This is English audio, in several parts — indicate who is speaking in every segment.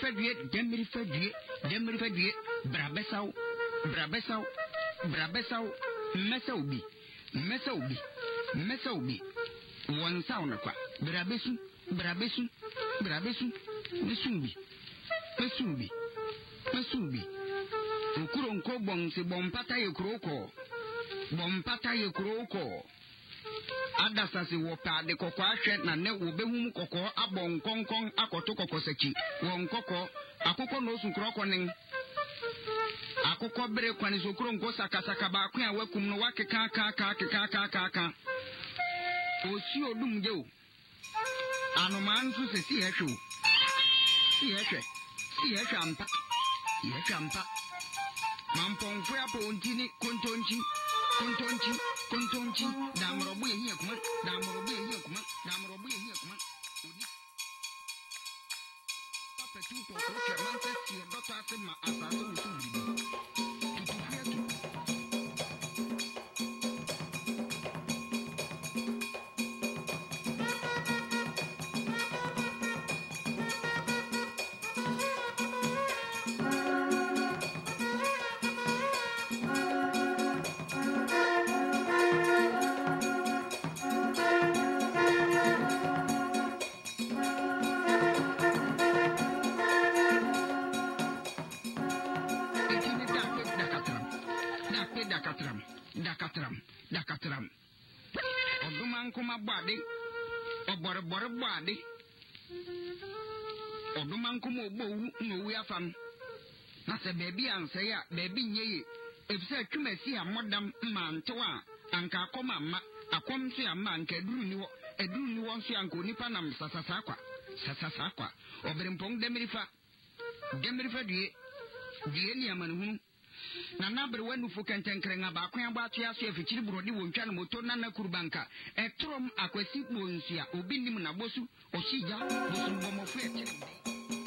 Speaker 1: fadue dɛmmiri fadue brabɛsaw brabɛsaw brabɛsaw mmɛsaw bi mmɛsaw bi mmɛsaw bi wɔn nsaw no kwa. Brabɛsu brabɛsu brabɛsu bɛsum bi bɛsum bi bɛsum bi okuro nko bɔnsi bɔnpata yɛ kuro kɔɔ bɔnpata yɛ kuro kɔɔ adasase wɔ paade kɔkɔɔ ahwɛ na nɛ wɔbɛhu mu kɔkɔɔ abɔ nkɔnkɔn akɔto kɔkɔsakyi ronkɔkɔ akokɔ nosunkorɔ kɔnen akokɔ bere kwanisokuro nko sakasaka baako a wakum no wakeka kakakakakakaka osi odum gye o. Anomaa nso sɛ si yɛhwɛ o. Si yɛhwɛ si yɛhwɛ ampa. Si yɛhwɛ ampa. Mampɔnfo apɔ onti ne kontonkyi kontonkyi kontonkyi damorɔbo yɛhi akuma. Damorɔbo yɛhi akuma. Damorɔbo yɛhi akuma. Oni. Papɛtu nkɔkɔɔ twɛ mansɛ siɛ dɔtɔ ase ma so sɛ baabi ansɛe a baabi nyɛ ye efisɛ twumasi a mɔdam mmantew a anka akɔm ama akɔm nso ama anka aduru ni hɔ. Aduru ni hɔ nso anka onipa nam sasasa akwa sasasa akwa ɔbɛrɛmpɔn dɛmirifa. Dɛmirifa due. Due ni amanehunu. Na n'abere wa nufu kɛntɛnkɛrɛ nka baako yɛ abɔ ato yɛ aso efikyiri buroni wɔ ntwa ne moto nana kurubanka ɛtɔrɔm akwasi bɔ nsua. Obi nim na bosu. Ɔsi gya. Bosu bɔmɔfo ɛkyerɛ.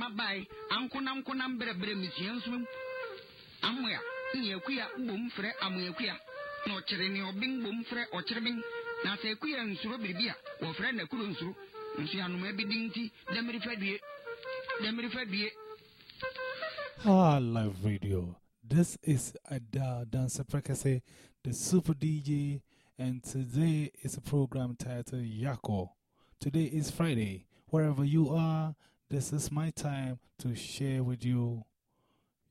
Speaker 1: Ɔde ɔkyerɛma bae ankonamkonam berɛberɛ mesua nso amoa ne akuya bom frɛ amoakuya na ɔkyerɛ ne ɔben bom frɛ ɔkyerɛben na sɛ akuya nsuro biribi a wɔfrɛ n'akuro nsuro nso anoma bi din nti dɛmere fadue dɛmere fadue
Speaker 2: Ah, live radio. This is Ada Dancer Prekese, the super DJ, and today is a program titled Yako. Today is Friday. Wherever you are, this is my time to share with you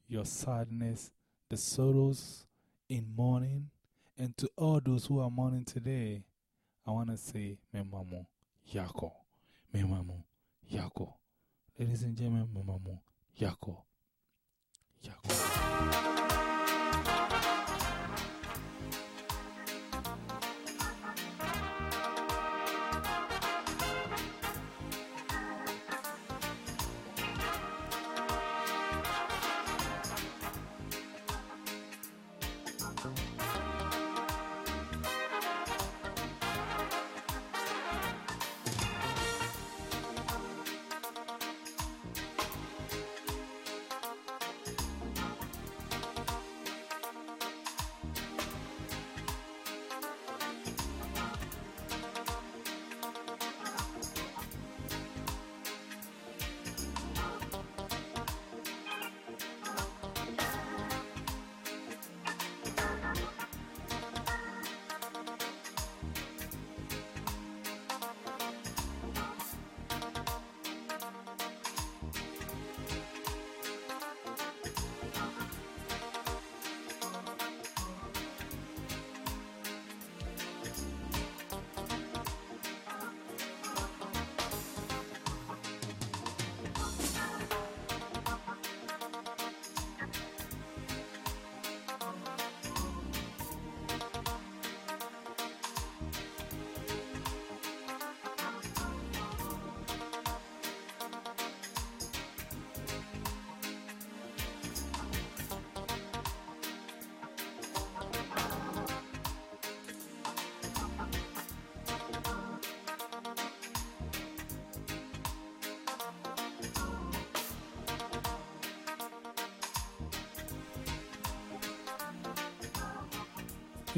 Speaker 2: your sadness, the sorrows in mourning, and to all those who are mourning today, I want to say, Memamu Yako. Memamu Yako. Ladies and gentlemen, Memamu Yako. Yako.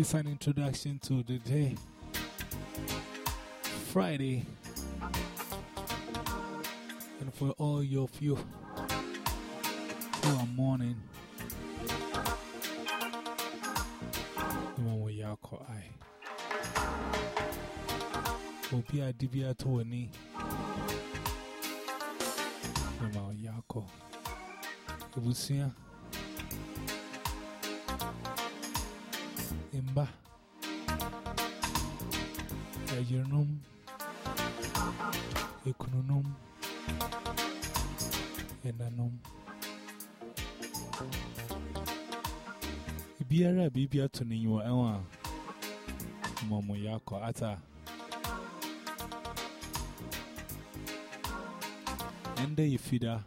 Speaker 2: It's an introduction to the day. Friday. And for all of you who are mourning. Obi a dibia to a knee. The one y'all call. Ebusia. Bibia to ni yo ewa. Momo yako ata. Ende yifida.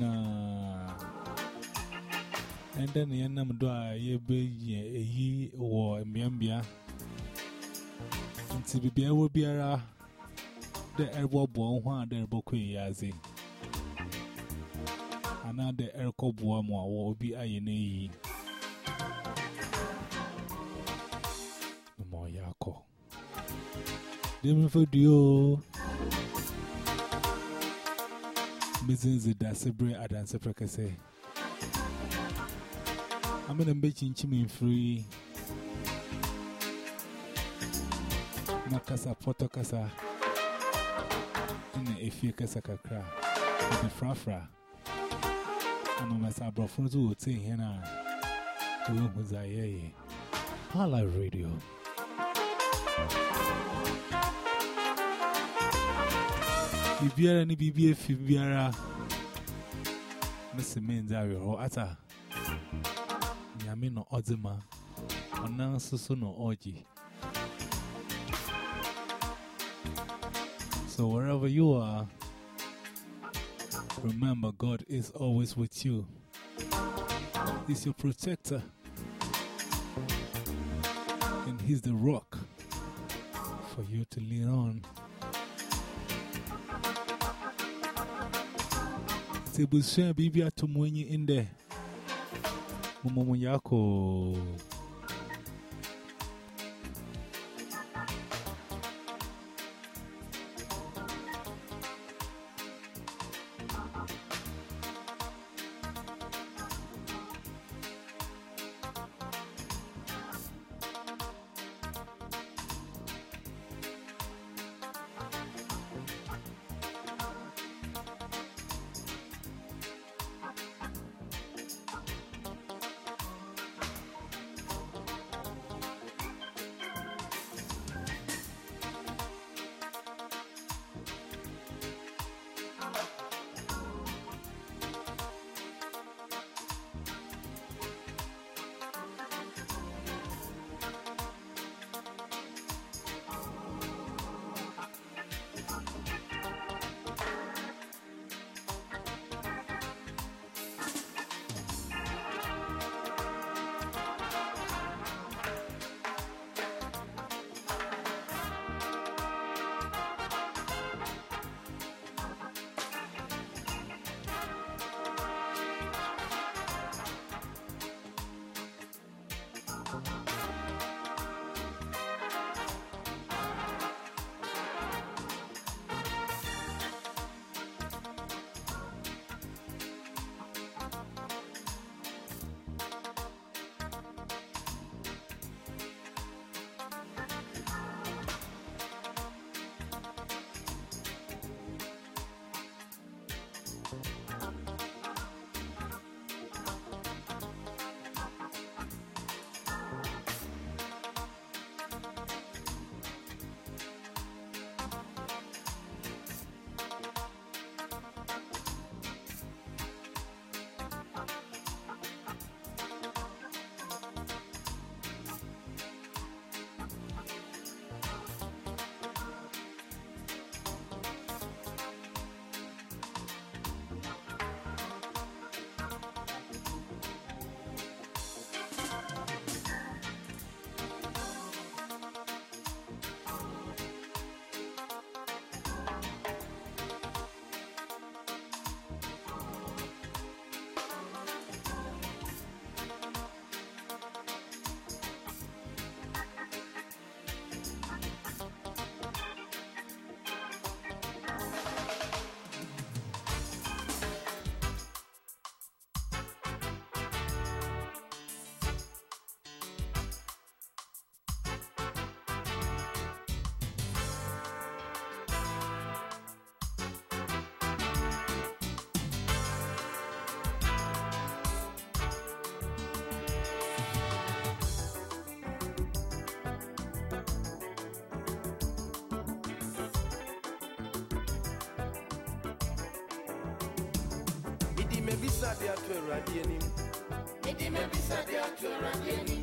Speaker 2: Na Ende ni yanam do a yebe eyi wo mbiambia. Nti bibia wo biara de erbo bo ho a de erbo kwe yazi. another Erko Buamo or be INA. Moyako. Demi Fudio Mizins the Dasebre Adanse Precase. I'm in a bitch in Chimin free. Nakasa, Portokasa, in a few Kasa Kakra, the Frafra. And I'm a Sabrafon to Tin Hena to Huzaye. Hala Radio. Bibiara ni bibie fi biara. Miss Menza, your ata. Yamino Ozima. Onan Susuno Oji. So wherever you are, remember God is always with you. He's your protector. And He's the rock for you to lean on. Sebusha Bibia to Mwenye in there. Mumu yako.
Speaker 3: Mebisa de ato awurade anim
Speaker 4: Mede mebisa de ato Awurade anim.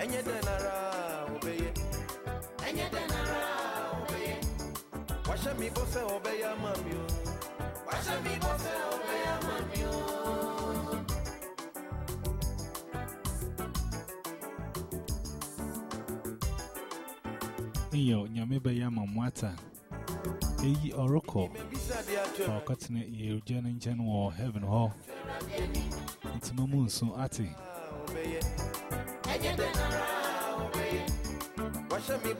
Speaker 3: ɛnyɛ dɛn nara a wobɛyɛ
Speaker 4: Ɛnyɛ dɛn ara wobɛyɛ.
Speaker 3: wahyɛ me bɔ sɛ wɔbɛyɛ ama me o
Speaker 4: Wahyɛ me bɔ sɛ wobɛyɛ ama me o.
Speaker 5: Iyo, Nyame Baya Mamwata. Eyi
Speaker 3: mebisa
Speaker 5: Or it, you Jen Jen or soon at it.
Speaker 3: a wobɛyɛ
Speaker 4: Ɛnyɛ a wobɛyɛ.
Speaker 3: wahyɛ me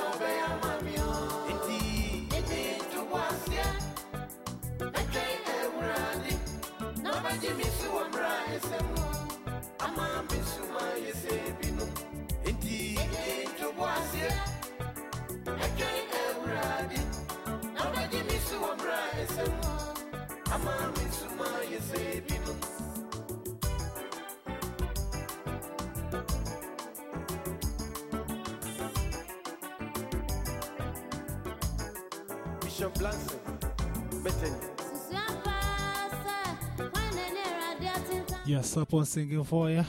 Speaker 3: wɔbɛyɛ ama bishop blanson bɛtɛni
Speaker 5: Yes, up on singing for ya.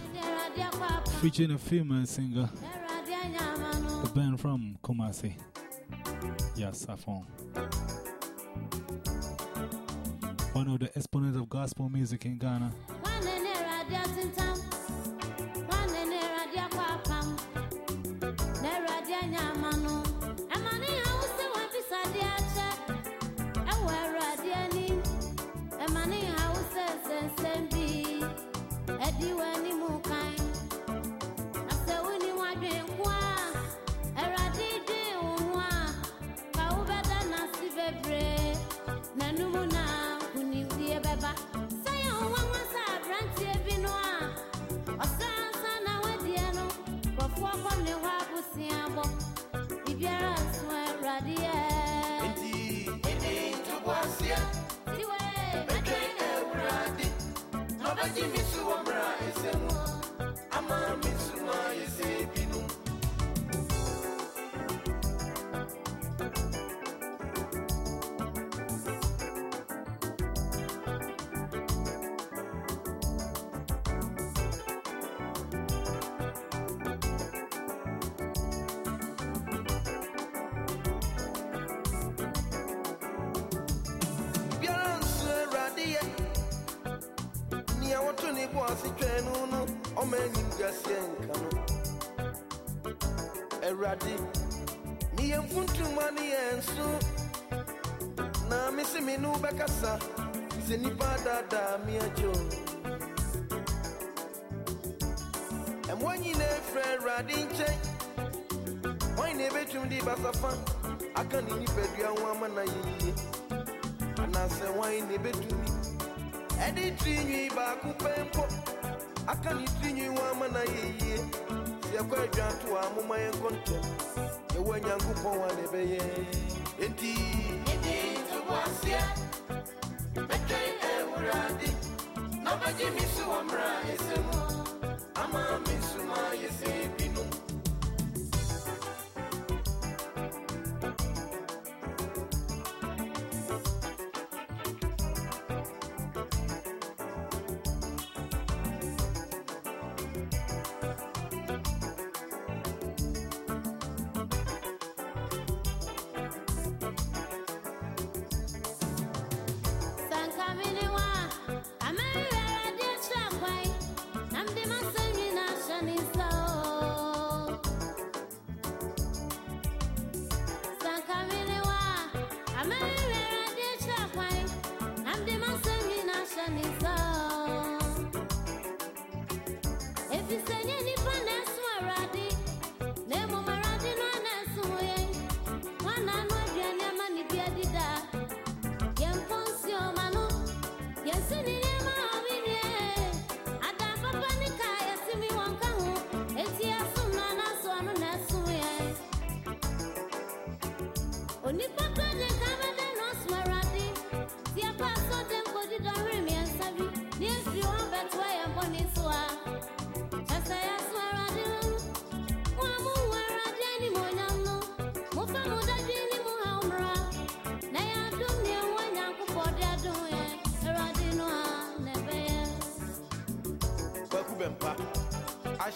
Speaker 5: Featuring a female singer, the band from Kumasi. Yes, Safon. One of the exponents of gospel music in Ghana.
Speaker 3: Wobɛkasa sɛ nnipa adaadaa me agye o ɛmmoa nyinaa ɛfiri awurade nkyɛn hwan na ɛbɛtumi de basafa. Aka ne nipadua ho ama na yɛyie anaasɛ hwan na ɛbɛtumi ɛde tiri nwi baako pɛ mpo. Aka ne tiri nwi ho ama na yɛyie sɛ yɛkɔ adwanto a moma yɛnkɔ ntɛm yɛwɔ nyankopɔn a na ɛbɛyɛ enti
Speaker 4: Wɔ mmara a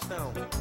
Speaker 6: ashtown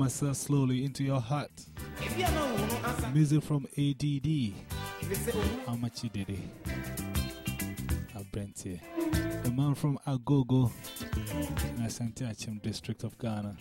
Speaker 2: myself slowly into your heart. Music from ADD. How much you did it? Abrente. The man from Agogo, Asante Achim district of Ghana.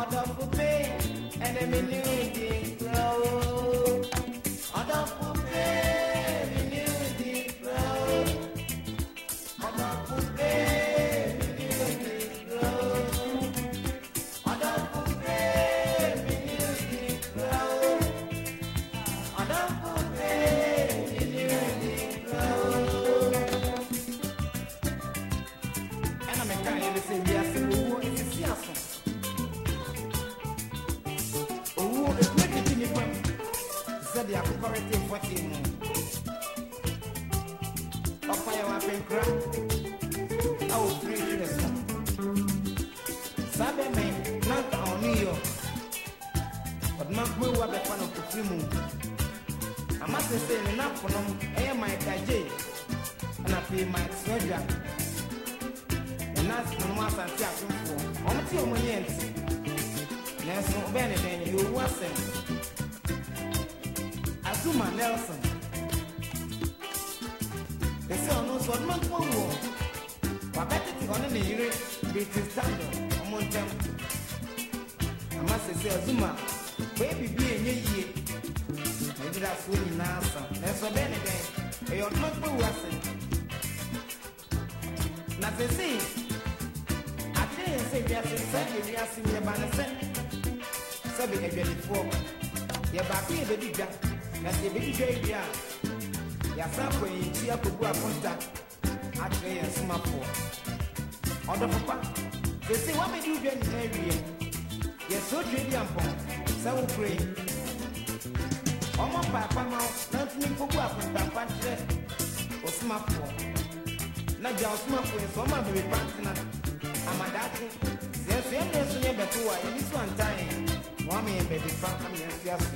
Speaker 7: Ọ̀dọ̀ pípé ẹnẹ́mi ní ìdí ìgbà dẹ̀ dwa bi a yɛasan kɔ yɛnkyi akɔgu akonta akyerɛ yɛn somafoɔ ɔdɔfopa sese woamɛde wo dwa nyinaa awiɛ yɛsɛ dwa bi ampɔn sɛ wo kurei ɔmɔ paapa ma wo nantumi nkɔgu akontampa nkyerɛ ɔsomafoɔ na gya ɔsomafoɔ yɛ sɛ ɔma mmerepa ntena amadaakye sɛ ɛso yɛmmerɛ so ne yɛbɛto wɔ a yɛbi so antae wɔama yɛn bɛde fa ama yɛnsi ase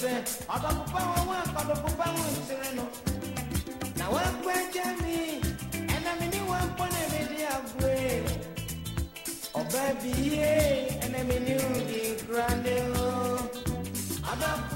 Speaker 7: sɛ ɔdɔkopa wɔ wo akɔdɔkopa wo nkyerɛ no na woakɔ agya me ɛna mene woampɔ na mede aboe ɔbaa bie ɛna mene wo di
Speaker 8: nkora ne
Speaker 9: ho ɔdɔko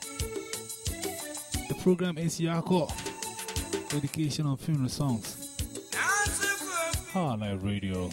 Speaker 9: The program is Yaako, Education on Funeral Songs. Highlight Radio.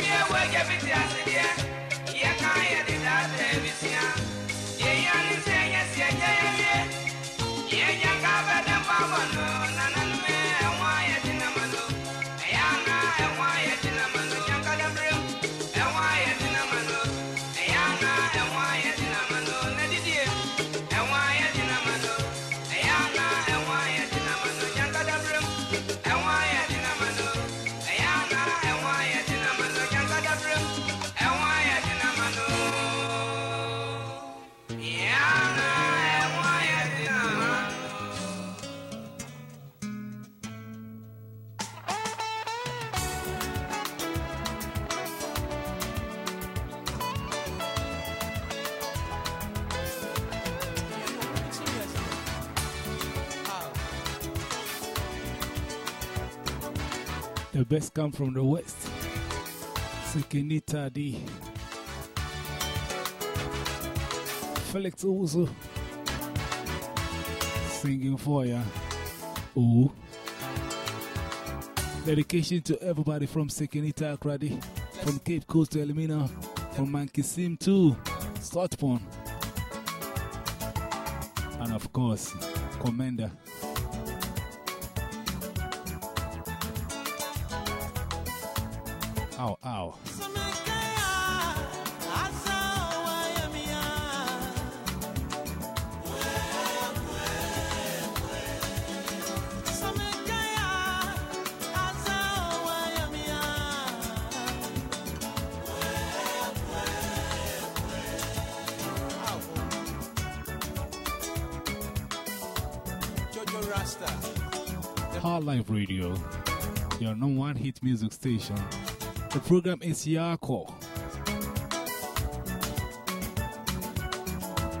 Speaker 9: The best come from the west. Sekenita D. Felix also singing for ya. Ooh. Dedication to everybody from Sekenita Akradi, from Cape Coast to Elmina, from Mankessim to Saltpond. And of course, Commander. Station. The program is Yaako.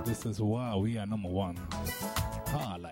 Speaker 9: This is why we are number one. Hard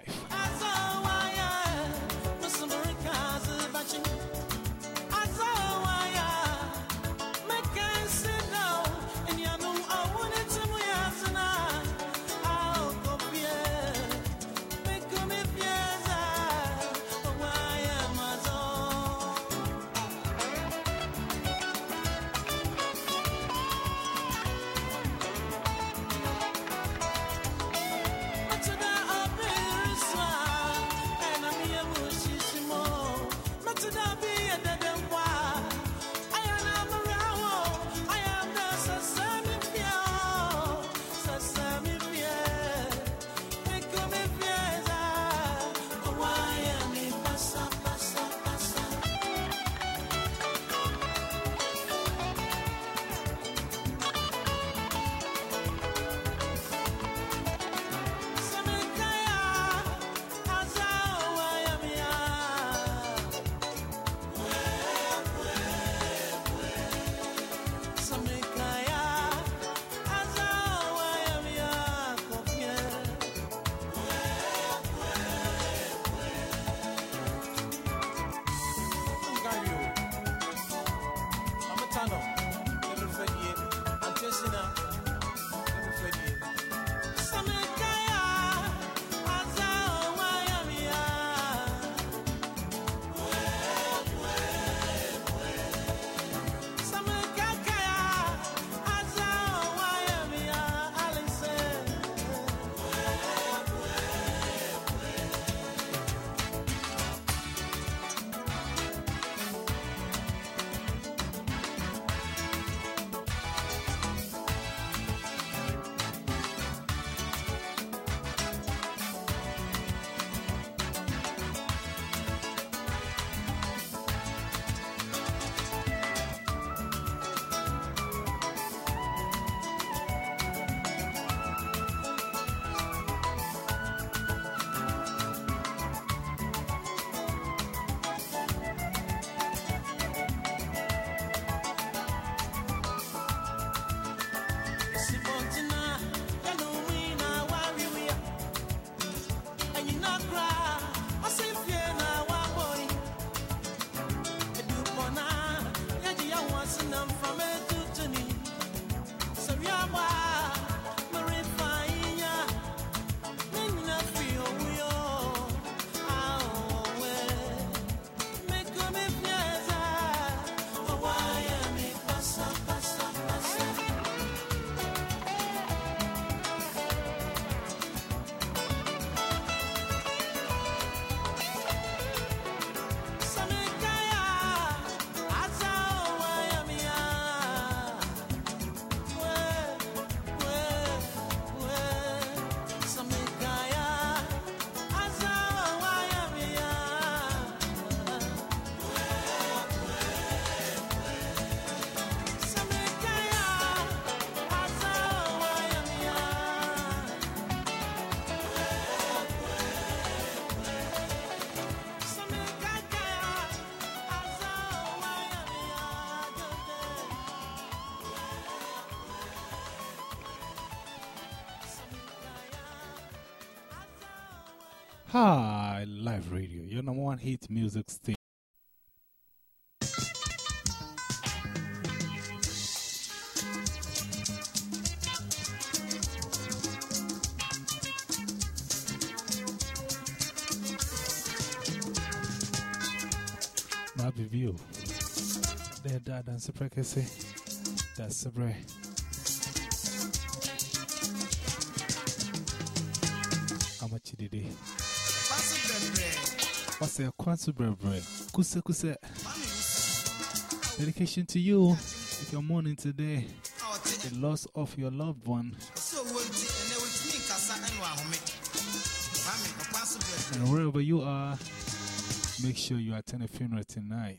Speaker 2: Hi, Live Radio, your number one hit music station. My review. They're dead and super kissy. That's the break. Say, Quansu Brebre, Dedication to you if you're mourning today the loss of your loved one.
Speaker 7: And
Speaker 2: wherever you are, make sure you attend a funeral tonight.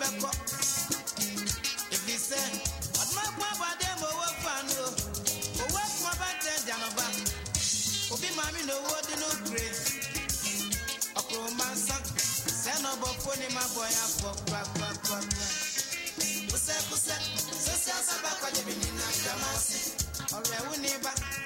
Speaker 7: bɛkɔ. Ɛfiri sɛ ɔdoma ko aba dɛm owó fa no. Owó akoma ba tɛ obi maame na owó de no kure. Ɔkoro mansa sɛ na ɔbɔfo ne ma bɔ ya fɔ kurakurakura kusɛkusɛ sɛsɛ asaba kɔjɛ bi nyina dama ɔsi ɔrɛ wo ne
Speaker 2: ba.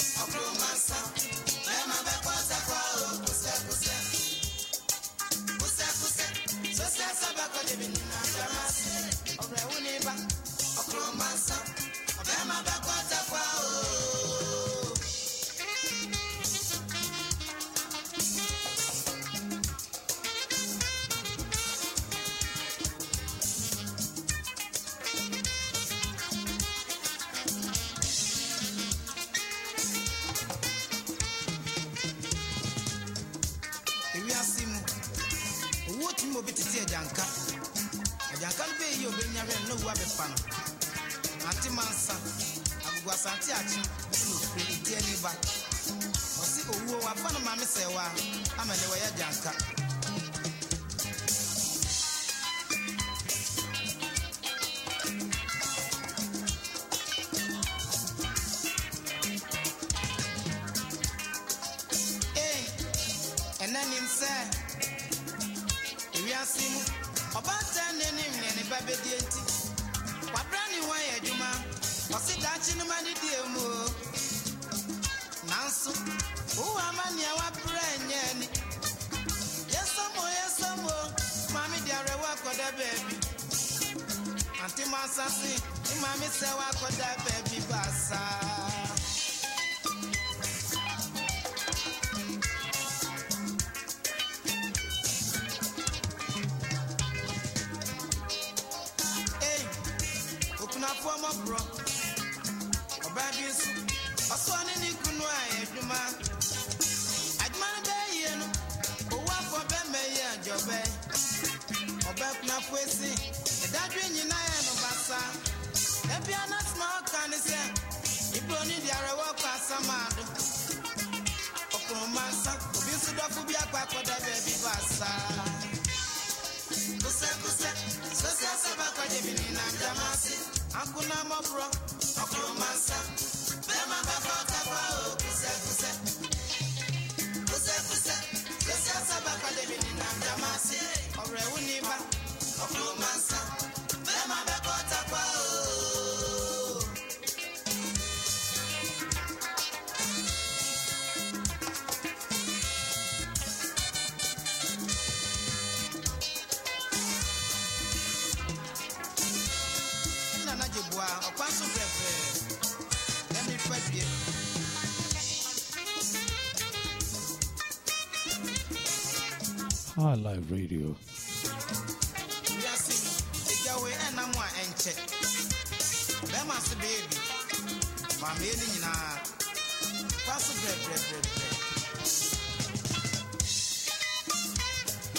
Speaker 2: Radio.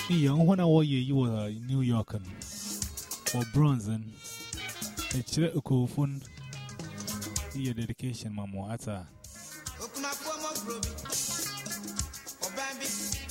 Speaker 2: Young one hour you were New Yorker, or bronze A chile ukufun your dedication, Mamu Ata.
Speaker 7: Open up one more, Ruby. Or Bambi.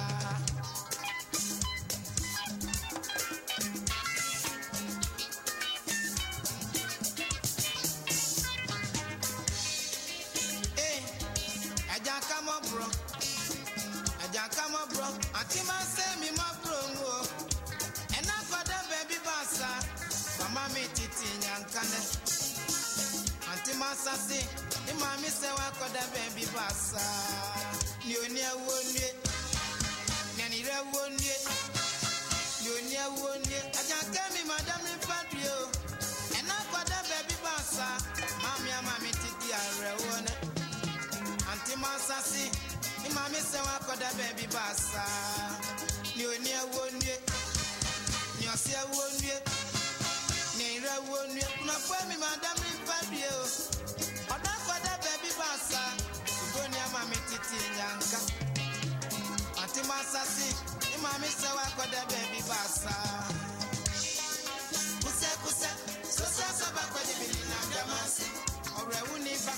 Speaker 7: asase ne maame sɛ wakɔda baabi baasa ne oni awo nue ne anirɛ wo nue ne oni awo nue agyanka mi madam mfa due o. Ɛna akɔda baabi baasa maame ama me titi awerɛwo ne. Antema asase ne maame sɛ wakɔda baabi baasa ne oni awo nue ne ɔse awo nue ne anirɛ wo nue kunafo mi madam mfa due o. nka atimasasi imami sewa kwadebe bibasa kusekuse sososoba kwadebili na gamasi. Ọrọ ewu n'iba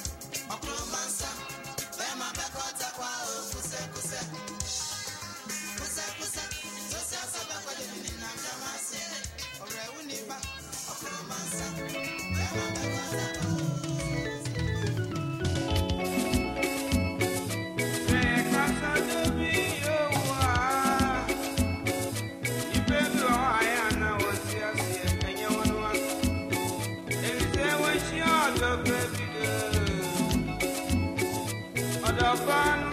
Speaker 7: ọkụrụmansa bẹẹma bẹkọta kwa o
Speaker 10: kusekuse kusekuse sososoba kwadebili na gamasi. Ọrọ ewu n'iba ọkụrụmansa bẹẹma bẹkọta. upon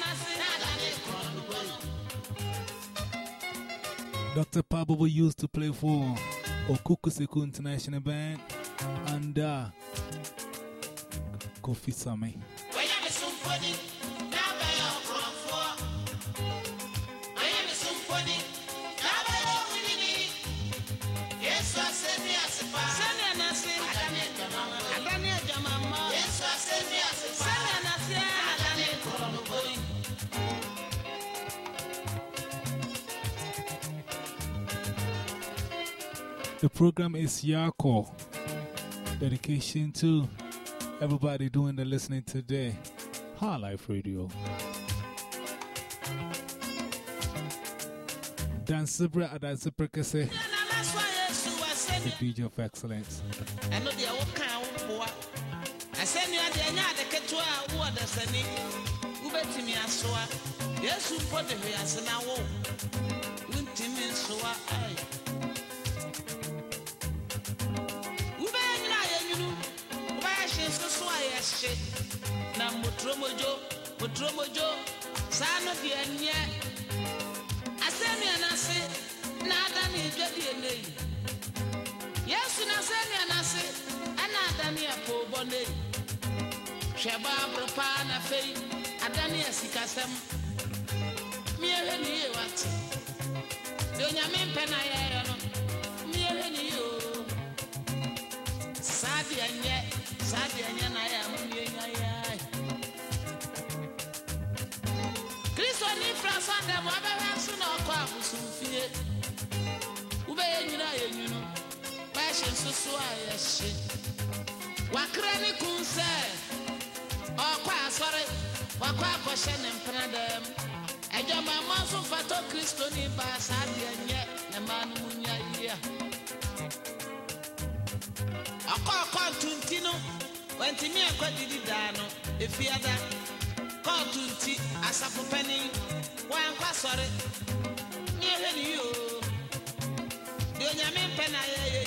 Speaker 10: nase na adane korɔmfoɔ
Speaker 2: Dr. Paa Bobo used to play for Okukuseku International Band and uh, Kofi Sammy.
Speaker 10: wanya me som mpo ni na bɛyɛ ɔkorɔmfoɔ wanya me som mpo ni na bɛyɛ wodini yesu asɛm bi ase paa sɛnea nase adane adwamammɔ adane adwamammɔ yesu asɛm bi ase paa sɛnea nase adane korɔmfoɔ
Speaker 2: The program is Yaako. Dedication to everybody doing the listening today. High Life Radio. Dan Sibra Adan the DJ of excellence.
Speaker 10: ɛno deɛ woka wo boa asɛnnua deɛ ɛnyɛ ade ketewa a wowɔ dasani wobɛtumi asoa yesu mpo de hwe ase na wo wontumi nsoa ai wobɛyɛ a na moturomodwo moturomodwo saa no deɛ nyɛ na ada ne dwadie nɛ yesu na sɛnea n'ase ɛna adane apɔwbɔ no yi hwɛ bɔ na afei adane asikasɛm miɛhwɛ ne yie wate deɛ na yɛyɛ no miɛhwɛ ne yie o saa deɛ adị enye na ya nwunye ya ya kristo ni frasande m abịaghị nsụ na ọkụ abụsụ mfie ube ya enyiri a enyiri bashi nsusu a ya shi wakere ni kunse ọkụ asọrị wakọ akọhyɛ ne mpena dɛm adwamamma nso mfatɔ kristoni baa saa deɛ nyɛ ne mmaa no mu nya yia ɔkɔɔkɔ ntonti no wantumi ɛkɔ didi daa no efiada kɔɔto nti asafo panin wankɔ asɔre. Miehwɛ ne yie o deɛ onyame mpɛ na yɛyɛ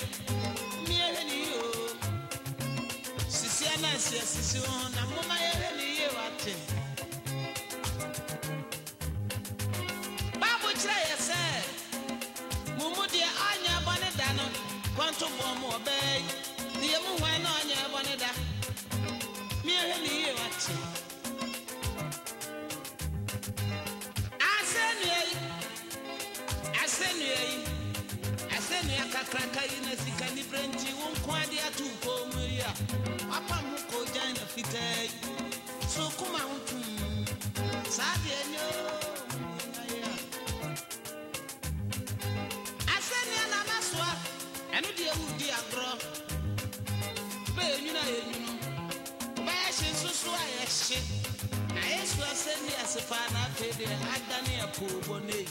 Speaker 10: miehwɛ ne yie o sisia na asia sisi ho na moma yɛhwɛ ne yie wate. Bible kyerɛ yɛ sɛ mo mu deɛ ɔnyɛ bɔne da no kɔnto boɔ mu ɔbɛɛ yɛ mu hwan na ɔnyɛ miehwɛ ne yie wate asɛnnua yi asɛnnua yi asɛnnua kakraka yi na sika nibere nti wo nko ade ato nkɔɔ mu yi a wapam ho kɔɔgyan na fitaa yi so koma ho tum saa deɛ nyɛ asɛnnua na masoa ɛno deɛ wodi agorɔ a yɛhye na yesu asɛnni ase paa na afei deɛ adane apɔwbɔ no yi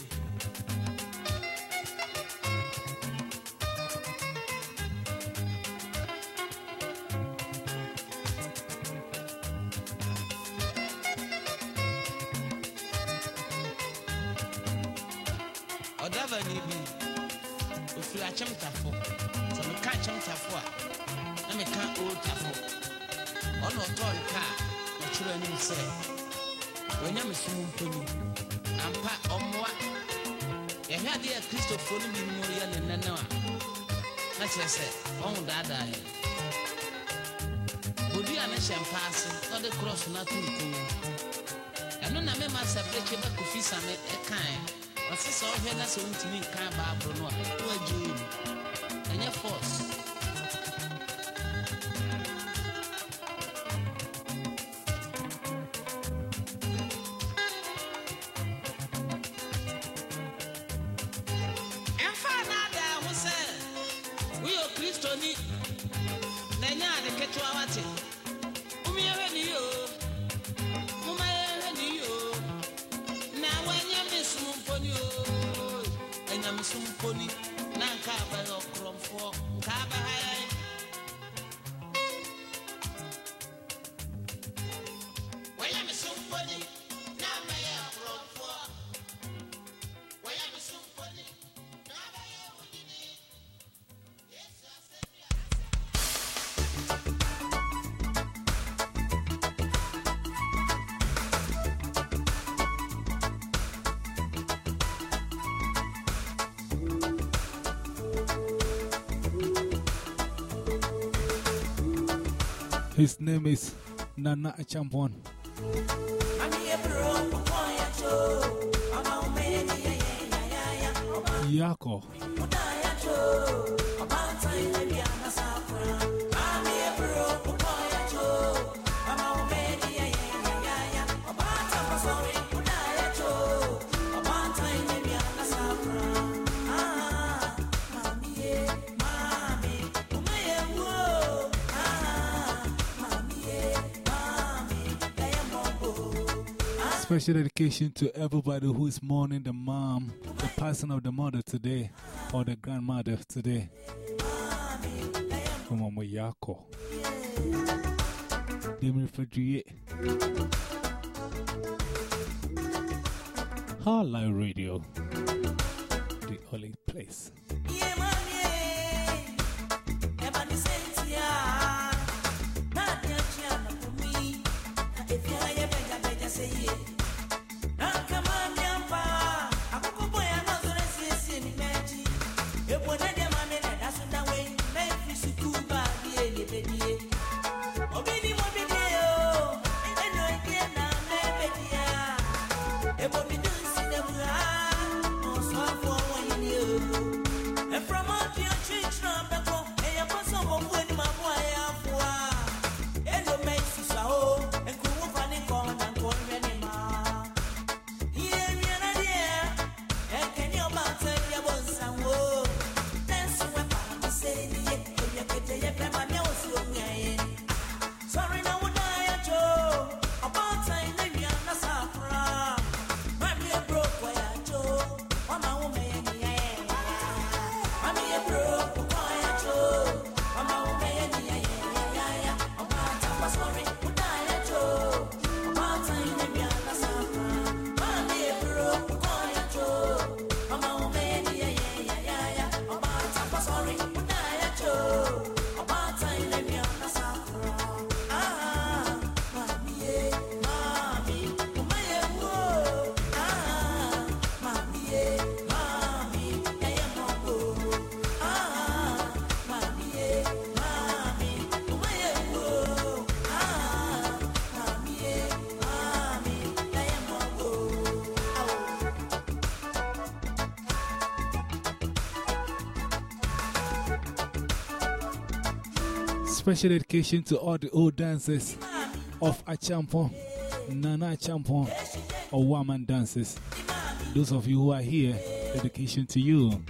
Speaker 10: ɔdavani bi ofiri akyɛmtafo sɛ meka a na meka ootafo ɔna ɔtɔɔ ne kaa ɔkyerɛ anim sɛ wanya me som mponi ampa ɔmmoa. Yɛhwɛ adeɛ a kristofoɔ no bi mu yɛ ne nnɛnɛ a na kyerɛ sɛ ɔho daadaa yɛ. Bodi a ne hyɛ mpa ase na ɔde krɔs no ato nkom ɛno na mema sɛ berɛkyɛ bɛkɔfi same ɛkae ɔse sɛ ɔhwɛ na sɛ wontumi nka baaboro no a na wagye wo mu. Ɛnyɛ force
Speaker 5: His name is Nana Champon. Yaako. Special dedication to everybody who is mourning the mom, the person of the mother today, or the grandmother today. From Mama Yaako. Demi Fadriye. Hardline Radio, the only place. special education to all the old dancers of Achampong, Nana Achampong, or Waman dances. Those of you who are here, education to you.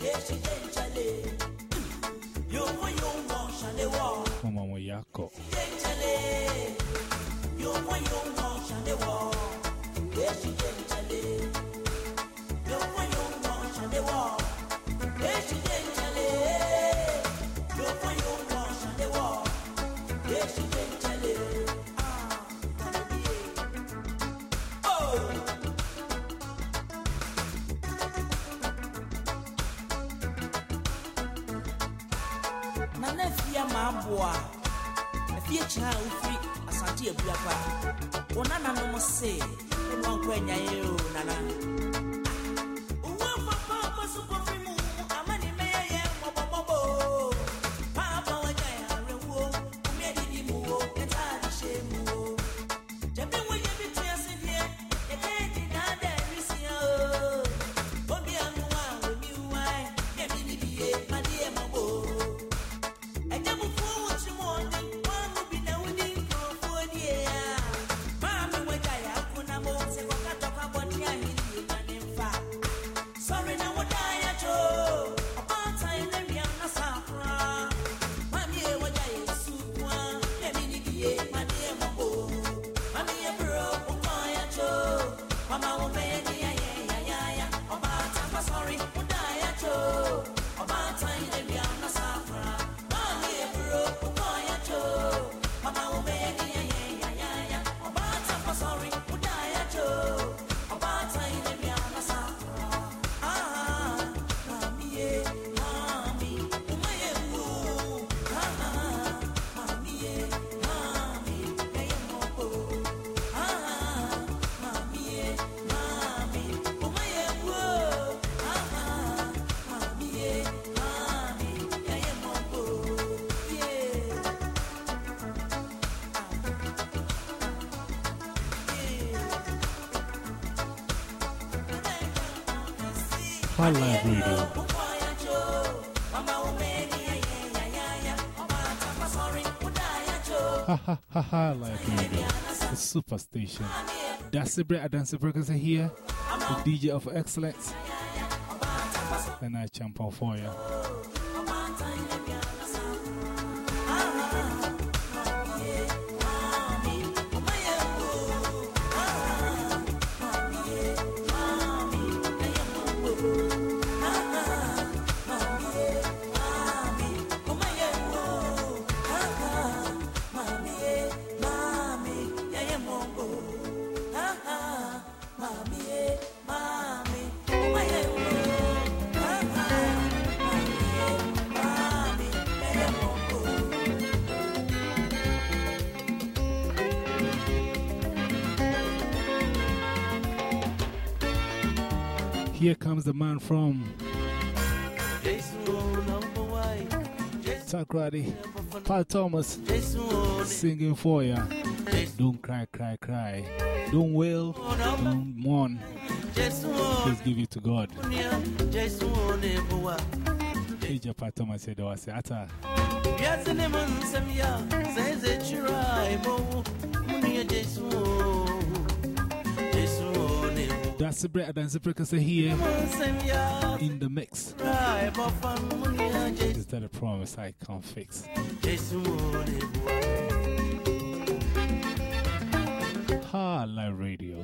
Speaker 4: High Life Radio. Ha ha ha ha Life Radio. The superstation. Break. Adansi are here. The DJ of excellence. And I champion for you. Takoradi, Paul Thomas, singing for you. Don't cry, cry, cry. Don't wail, don't mourn. Just give it to God. Ija Paul Thomas said, I said, Ata. Are here in the mix. Is that a promise I can't fix? Hala Radio.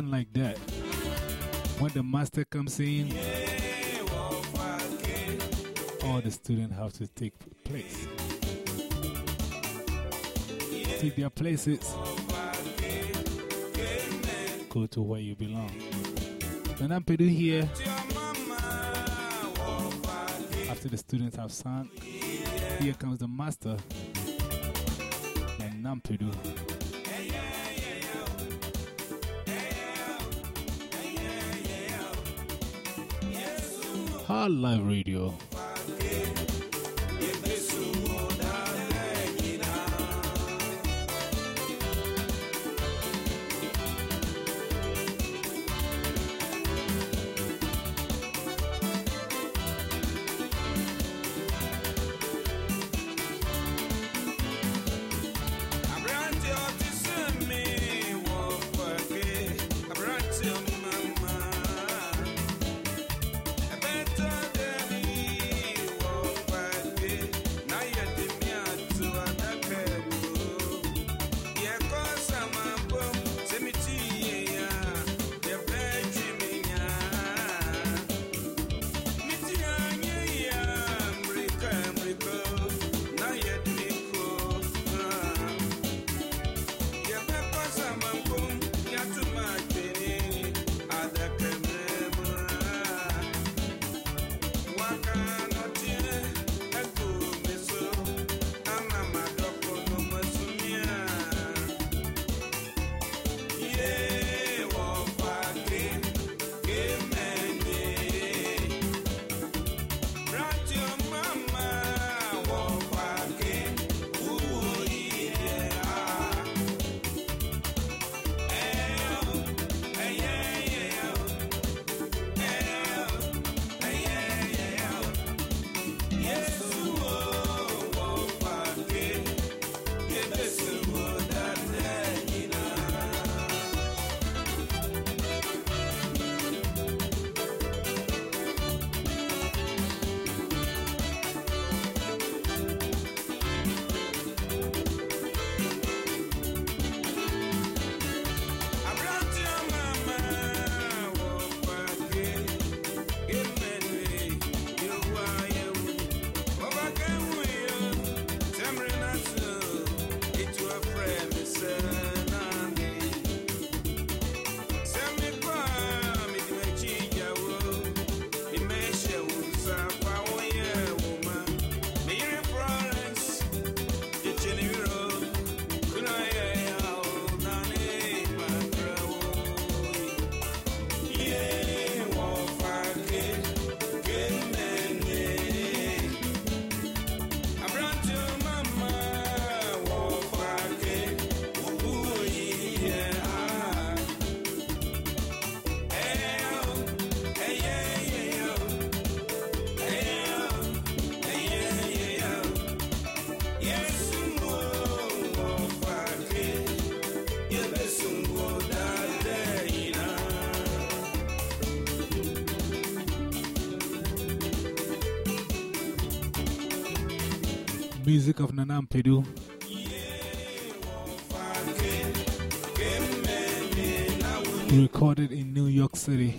Speaker 9: like that. When the master comes in, all the students have to take place. Take their places. Go to where you belong. I'm Pedu here, after the students have sung, here comes the master and Nampedu. Live Radio. Music of Nana Ampadu. Recorded in New York City.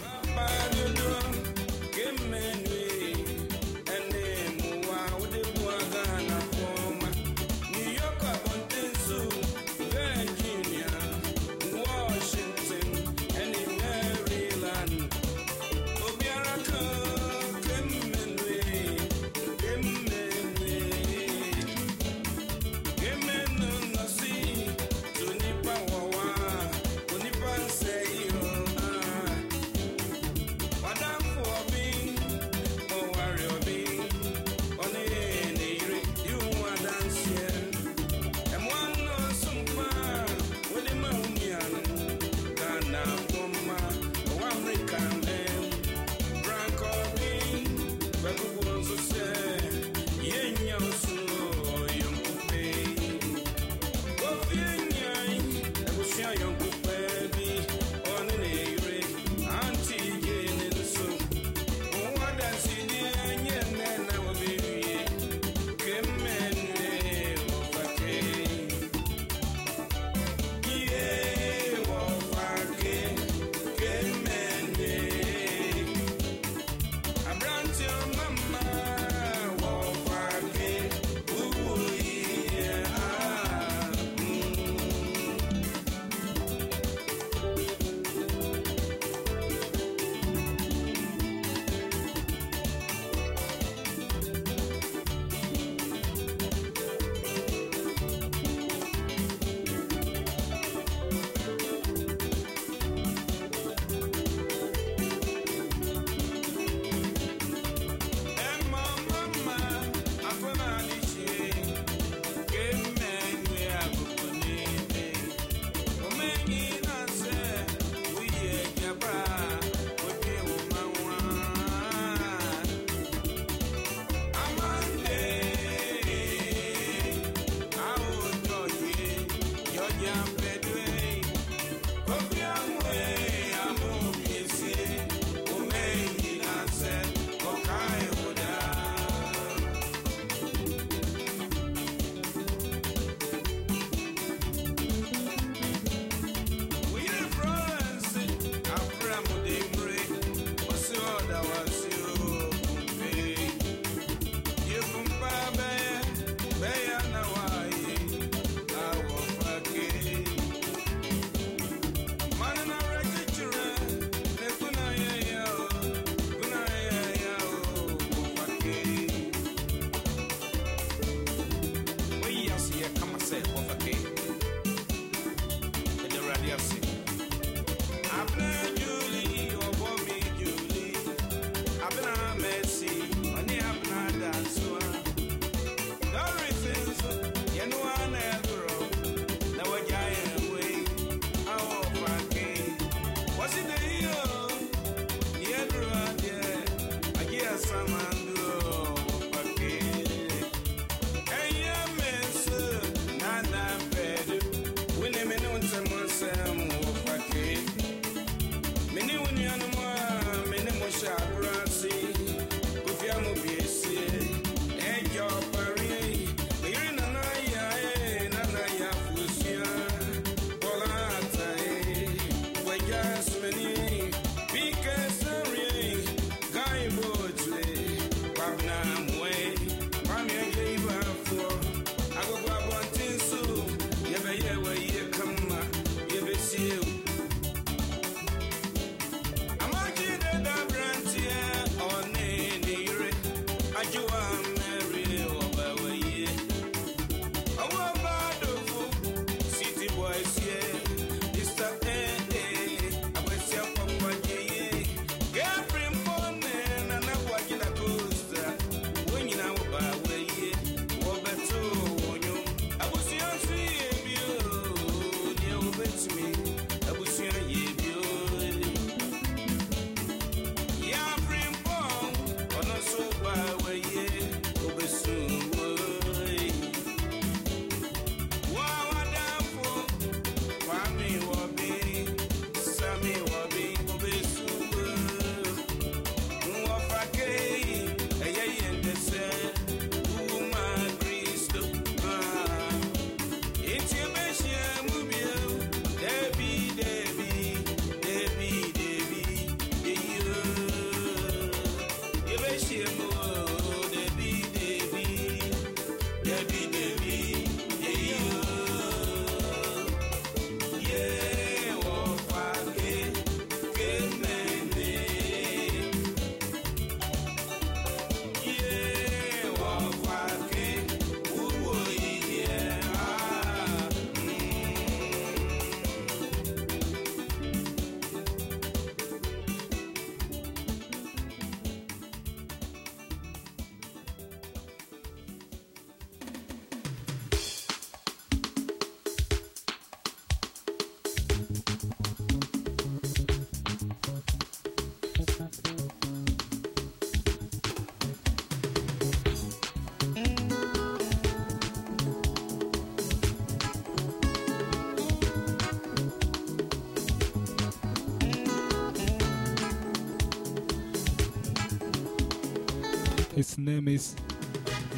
Speaker 11: His name is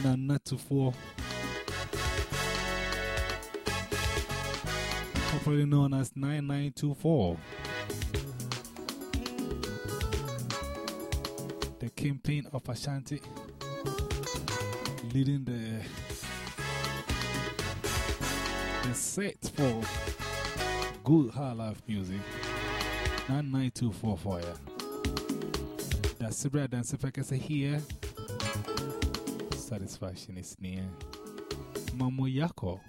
Speaker 11: Nana Tuffour. properly known as 9924. The kingpin of Ashanti, leading the, the set for good high life music. 9924 for you. That's Sibra Dance If I can say here. satisfaction is near. Mambo yako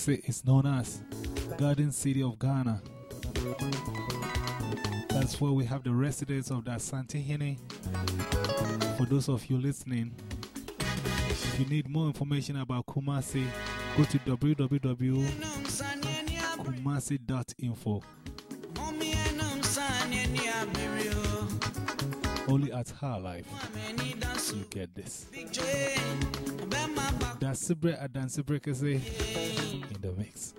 Speaker 11: Kumasi is known as Garden City of Ghana. That's where we have the residents of the Asante Hene. For those of you listening, if you need more information about Kumasi, go to www.kumasi.info. Only at her Life you get this. That's Sibre Adansibre Kese in the mix.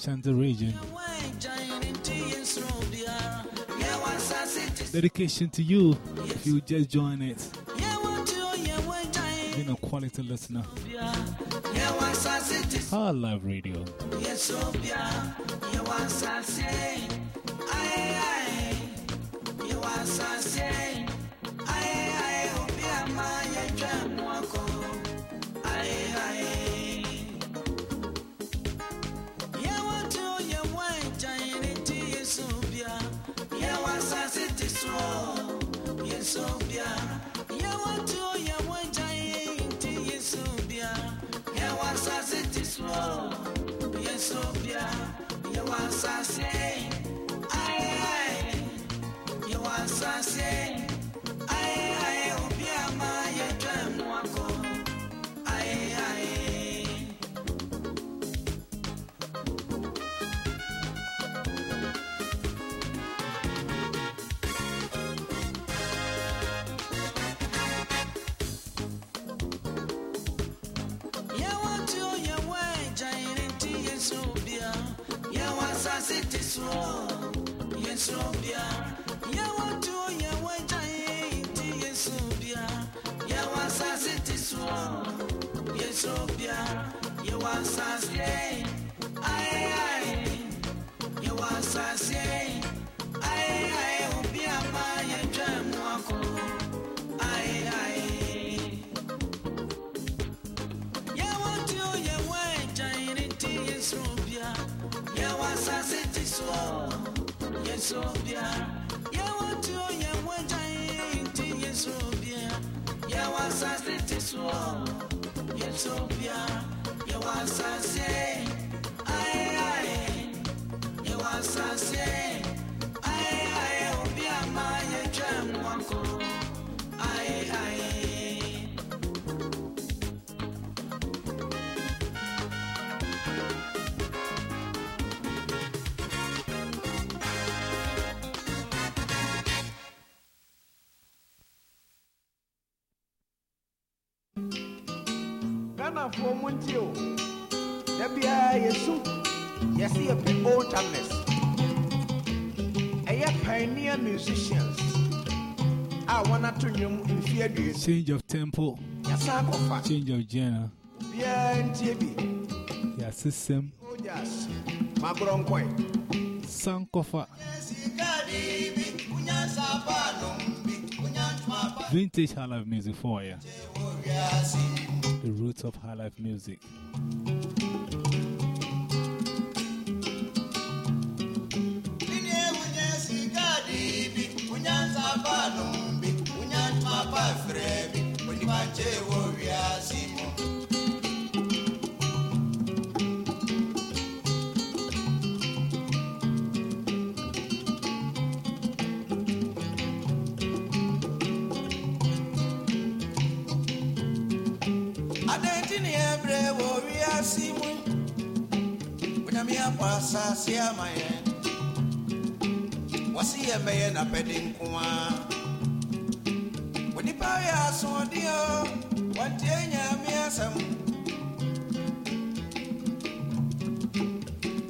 Speaker 11: Ashanti region. Dedication to you if you just join it. Being a quality listener. Our live radio.
Speaker 2: Ghanafoɔ oh, oh, ɛyɛ pioneer musicians. A wɔnato nnwom mfeɛ aduonu
Speaker 11: Change of tempo,
Speaker 2: yɛsan
Speaker 11: change of genre.
Speaker 2: biara ntie bi
Speaker 11: Your system,
Speaker 2: ojas magorɔ nkɔe
Speaker 11: Sankofa. Vintage high life music for you. The roots of high life music.
Speaker 12: Adɛnti ne ɛbrɛ wɔ wiase mu onyame apɔ asase ama yɛn wɔse yɛ mɛyɛ napɛde nko a onipa yɛ asoɔden o wɔntie nyame asɛm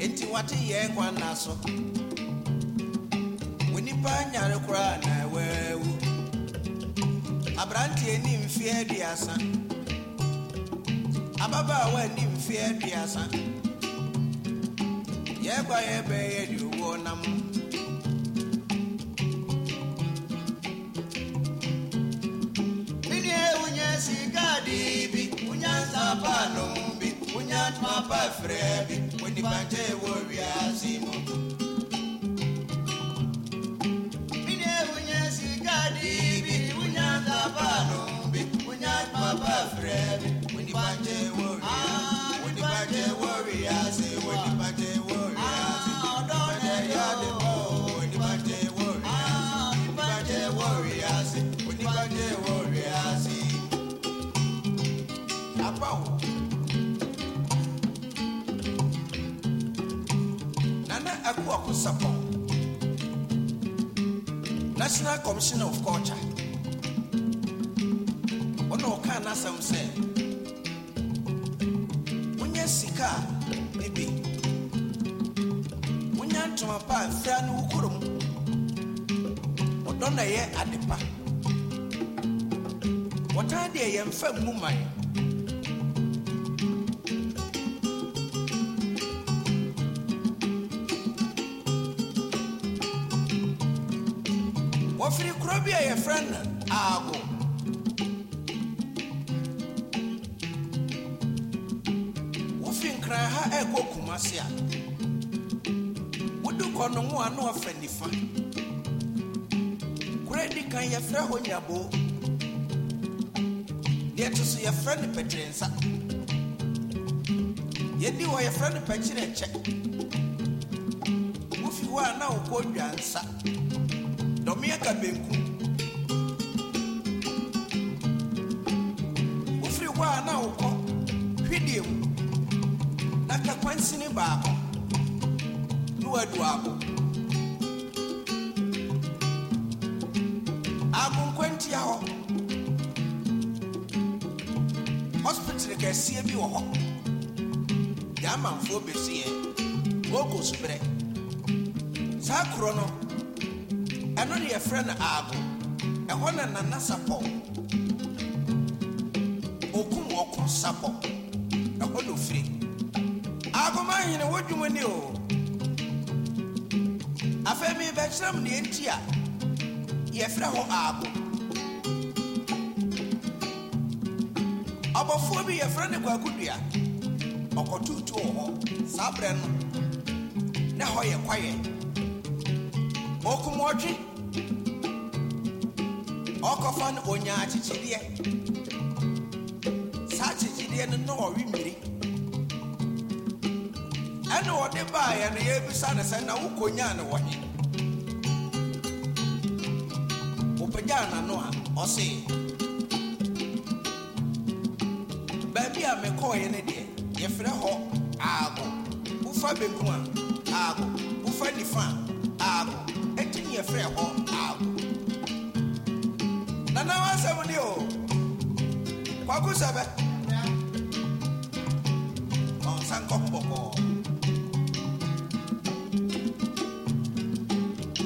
Speaker 12: enti wate yɛn kwanna so onipa nyare koraa na ɛwaawu aberanteɛ ni mfeɛ aduasa ababaawa ni mfeɛ aduasa yɛkwa yɛbɛyɛ de owuo nam ntoma pa frɛ bi, woni bante wɔ wiase Akuaku National Commission of Culture. Ɔna ɔka n'asɛm sɛ, wonyɛ sika a ni bi wonya ntoma pa a fira no wo kurom ɔdɔ na ɛyɛ ade pa wɔtaa deɛ yɛmfa mmu man bi a yɛfrɛ no aago wofi nkran ha ɛkɔ kumase a wode kɔ no ngo a na ɔfɛ nifa kuro a di kan yɛfrɛ hɔ nyaboo deɛ to so yɛfrɛ no pɛtrensa yɛdi hɔ yɛfrɛ no pɛkyerɛ kyɛ wofi hɔ a na wokɔ dwansa. Dɔmeɛ ka benku amanfoɔ bɛsiɛ so berɛ saa kuro no. Ɛno ne yɛfrɛ no na nana sapɔ okum ɔko sapɔ ɛhɔ na ofiri aago ma hene wodwuma ni o afei mebɛkyerɛ m deɛ nti a yɛfrɛ hɔ aago kwakodua ɔkɔtutu wɔ hɔ saa berɛ no na hɔ yɛ kwayɛ okumɔtwe ɔkɔfa no onya akyekyedeɛ saa akyekyedeɛ no na ɔwe mmiri. Ɛne ɔde baeɛ no yɛbisa no sɛ na wokɔnyaa no wɔhe wopagyaa n'ano a ɔse baabi a mekɔɔeɛ no hɔ aago wofa wasɛm ne o. Kwako sɛbɛ ɔnsa nkɔ bɔkɔɔ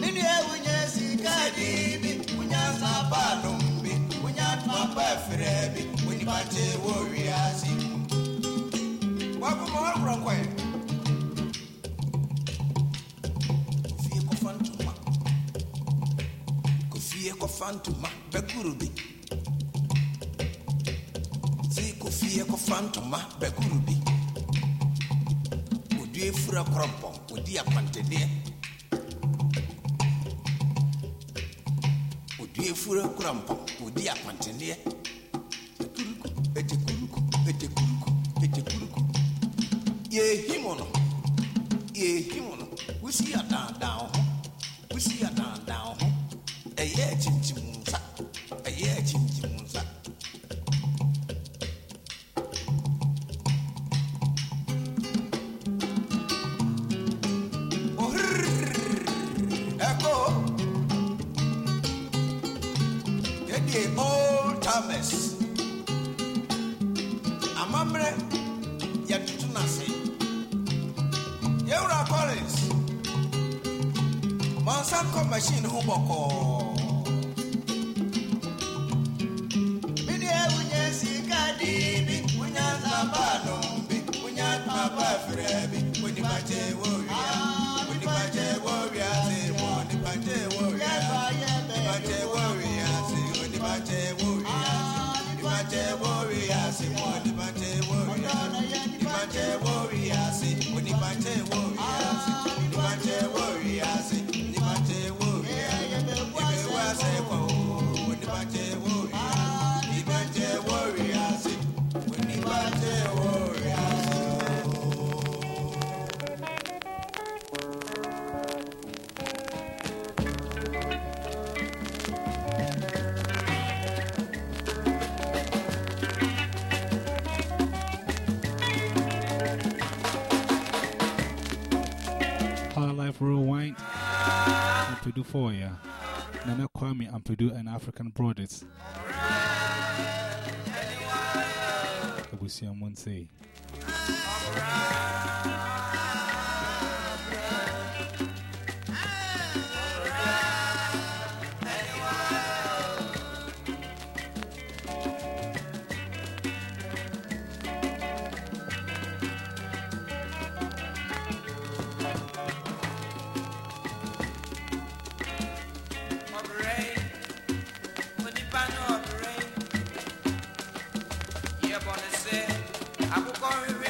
Speaker 12: nínú ewúnyẹ sika dìbì wúnyà sábà lóńbì wúnyà tọ́pẹ́ fìrẹ́ bì wúnyà tẹ wọ́ fie kọfa ntoma bẹ́kúrò bi. sí kò fie kọfa ntoma bẹ́kúrò bi. òdi efura kọrọpọ̀ òdi apantẹ̀dẹ́ẹ́. odi efura
Speaker 2: Kwame do an African Brothers. Abusia
Speaker 11: Bia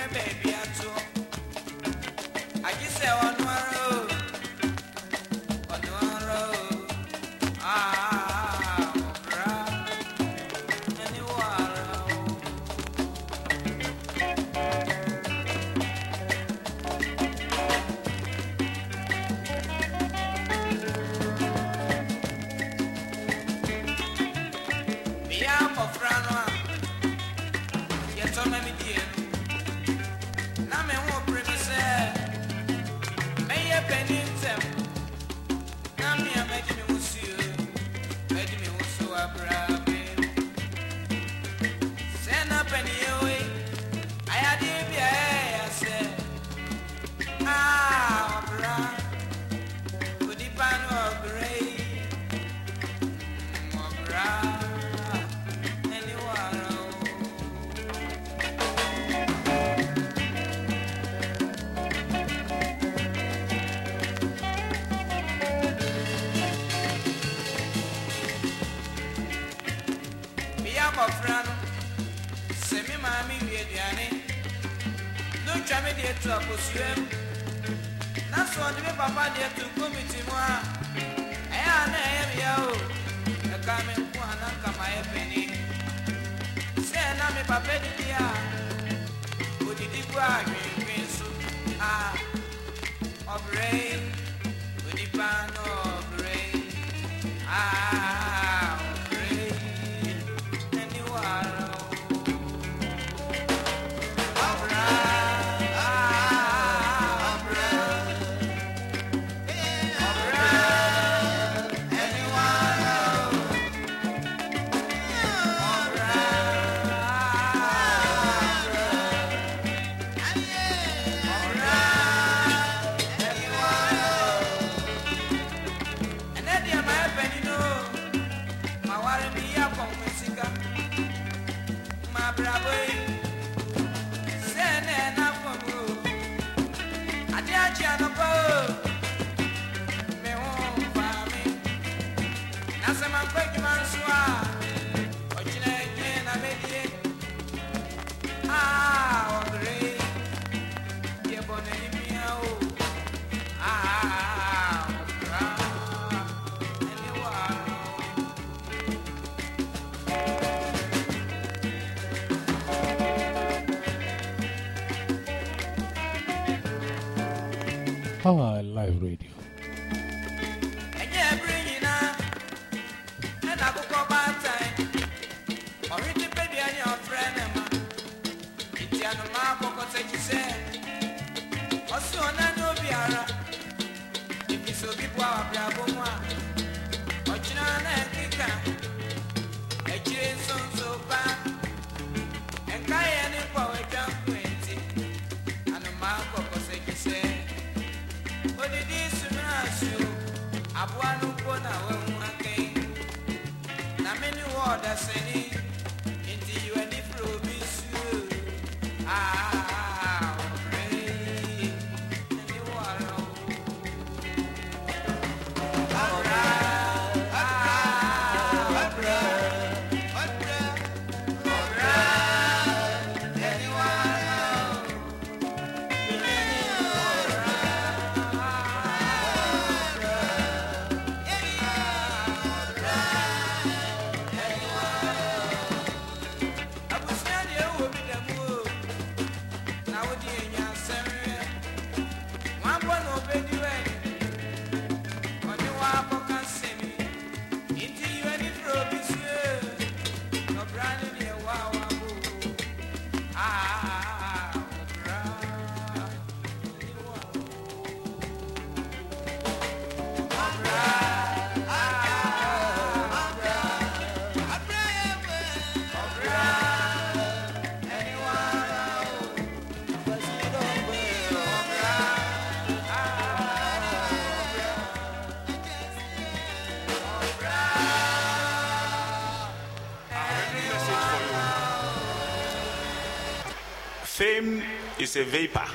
Speaker 13: is a vapor.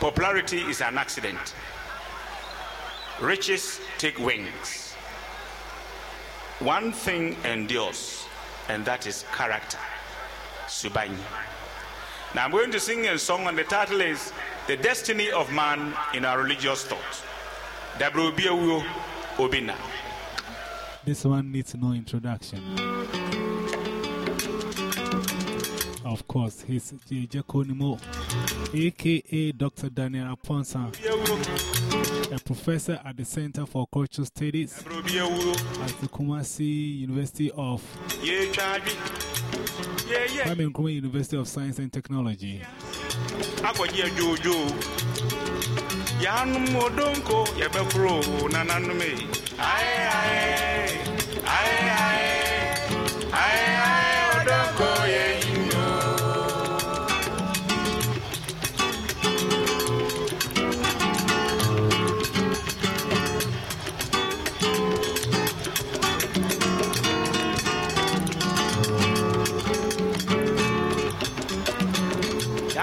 Speaker 13: Popularity is an accident. Riches take wings. One thing endures, and that is character. Subanyi. Now I'm going to sing a song, and the title is The Destiny of Man in Our Religious Thought.
Speaker 2: This one needs no introduction. Course, he's J. Koo Nimo, aka Dr. Daniel Amponsah, a professor at the Center for Cultural Studies at the Kumasi University of Kwame Nkrumah University of Science and Technology.
Speaker 13: akɔgye adwoodwo yɛanom odonko yɛbɛkoro nananom e ae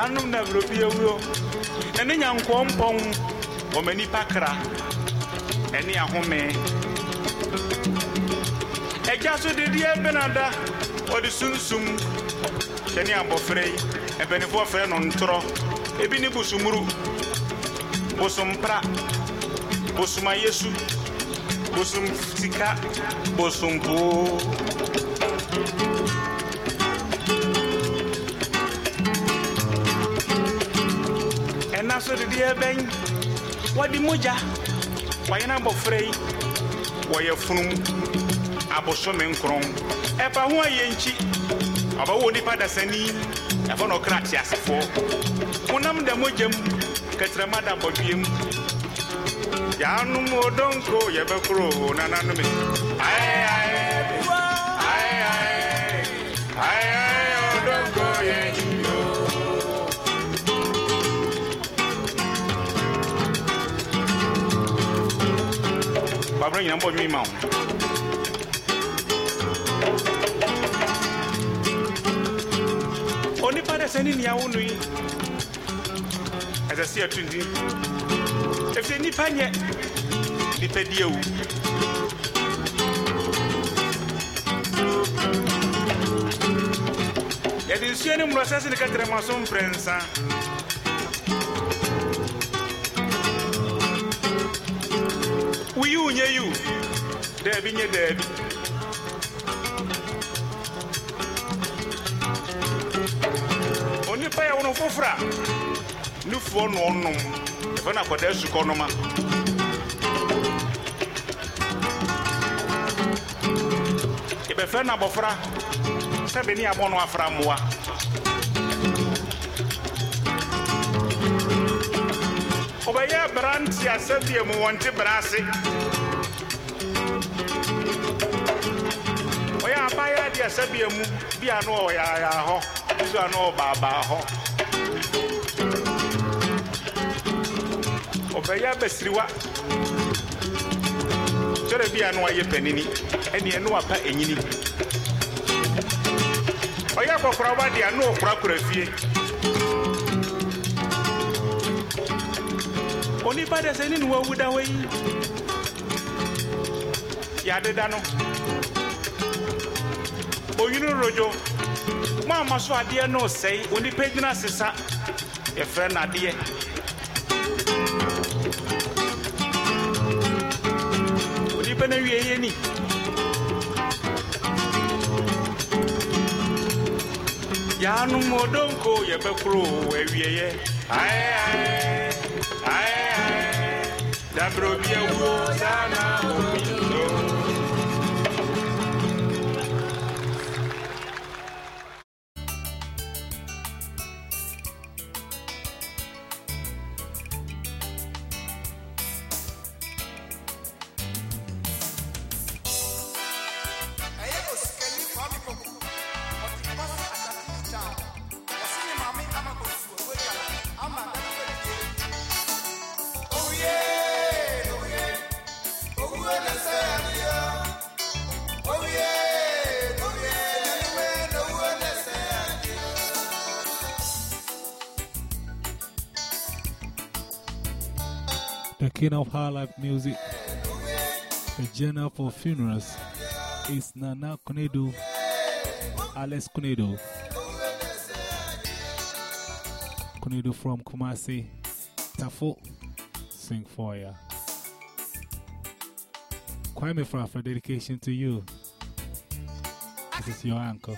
Speaker 13: yɛanom na awerɛbi awuro. Ɛne nyankopɔn wɔ ma nipa kra. Ɛne ahome. Agya so dedeɛ bɛnada ɔde sunsum. Hyɛne abɔfrɛ yi. Ɛbɛnifoɔ frɛ no ntorɔ. Ebi ne bosomuru. Bosompra. Bosomayesu. Bosom sika bosompoo ɛna so dedeɛ bɛn wɔde mogya wɔyɛ no abɔfrɛ yi wɔyɛ funum abosome nkron ɛfa ho a yɛnkyi ɔbɛwɔ nipa dasani ɛfa na ɔkra te asefoɔ honam da mogyam kɛtrɛma da bɔdwuam yɛanom odonko yɛbɛkoro nananome babra nyina mbɔ nwi ma wo onipa dɛ sɛ ne nea wo no yi ɛsɛ sɛ yɛto ntin ɛfisɛ nnipa nyɛ nnipa di yɛde nsuo ne mmorɔ sɛ se ne kɛtrɛma so mprɛnsa wuyi wunye yiwu dɛɛbi nye dɛɛbi onipa yɛ wono fofora ne fuɔ no ɔnom. Ɛfɛ na akɔda asukɔ noma. Yɛbɛfrɛ no abɔfra. Sɛ bɛni abɔ no afra mmoa. ɔbɛyɛ aberanteɛ a sɛdeɛ mu wɔnte bra ase. Ɔyɛ abayewa deɛ sɛdeɛ mu bi ano ɔyaayaa hɔ bi so ano ɔbaabaa hɔ ɔbɛyɛ abasiriwa kyerɛ bi ano ayɛ panini ɛne ɛno apa anyini ɔyɛ kɔkoraba deɛ ano ɔkorakora fie. Onipa dɛ sɛ ne ne wawu da hɔ yi yɛadeda no onwunu rodwo mo ama so adeɛ no ɔsɛe onipa gyina sesa yɛfrɛ no adeɛ onipa no awie yɛ ni yɛanom odonko yɛbɛkoro awieɛ ae ae Dabro bi o, saa na
Speaker 7: omi.
Speaker 2: The king of life music, the general for funerals, is Nana Konadu, Alex Konadu. Konadu from Kumasi, Tafo, sing for ya. Kwame Fra for dedication to you. This is your uncle.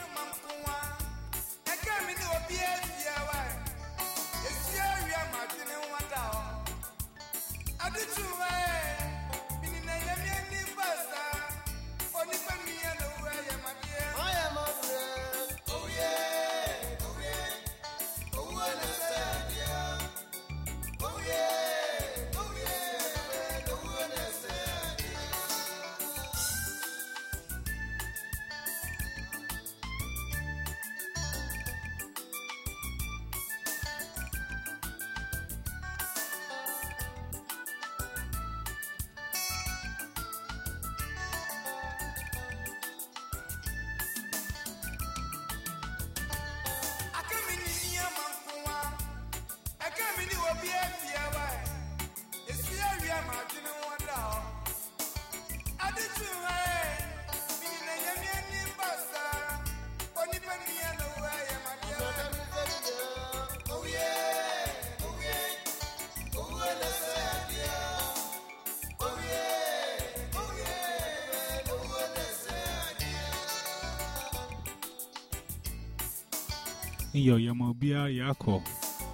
Speaker 2: Biya yako.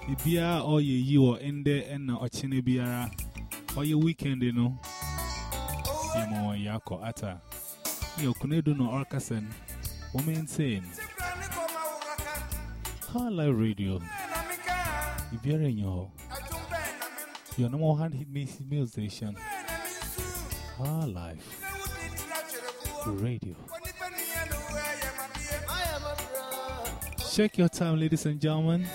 Speaker 2: Ibia or ye you or ende and na ochine biara. Or your weekend, you know. Yama yako ata. Yo kunedu no orkasen. Woman saying. Hala radio. Ibiara in your. Your number one hit music station. Our life. Radio. Check your time, ladies and gentlemen.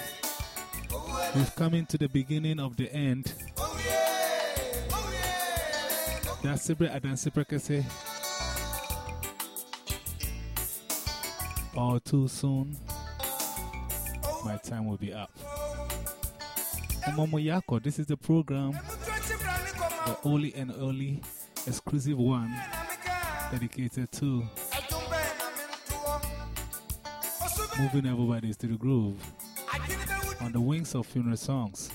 Speaker 2: We've come into the beginning of the end. That's Sibre Adan Siprekese. All too soon, my time will be up. Momo Yako, this is the program, the only and only exclusive one dedicated to moving everybody to the groove on the wings of funeral songs.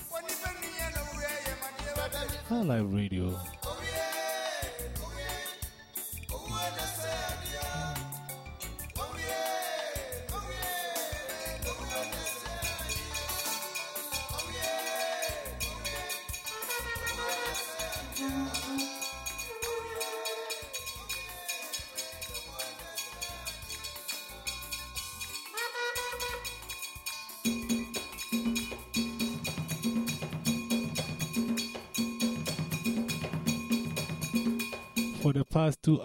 Speaker 2: High Life Radio.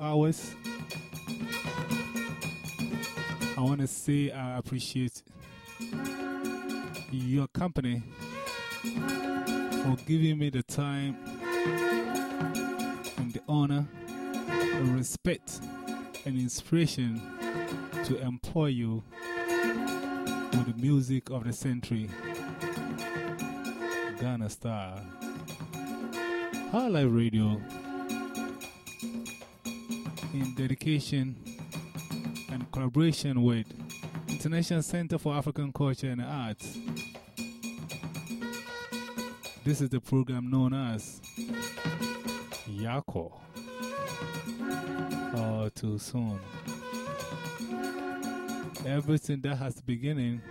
Speaker 2: Hours. I want to say I appreciate your company for giving me the time and the honor, and respect, and inspiration to employ you with the music of the century. Ghana Star. High Life Radio in dedication and collaboration with International Center for African Culture and Arts. This is the program known as Yaako. All too soon. Everything that has a beginning,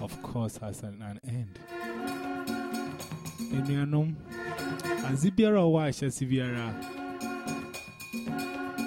Speaker 2: of course, has an, an end. Emianum, Azibiara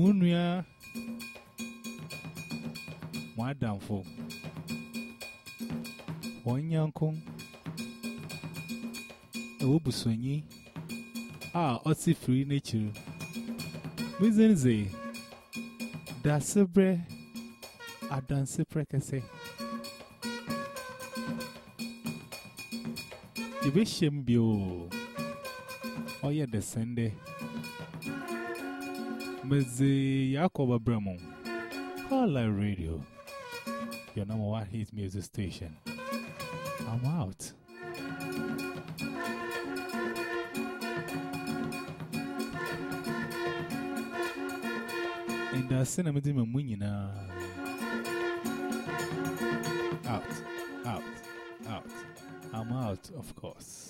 Speaker 2: Munya Madamfo Onyankun Obusonyi A Otsi Free Nature Mizenze. Dasebre. Adansepre Kese Ibeshem Bio. Oya Desende. Meze Yakoba Bremo. High Life Radio. Your number one hit music station. I'm out. And the cinema did my Out, out, out. I'm out, of course.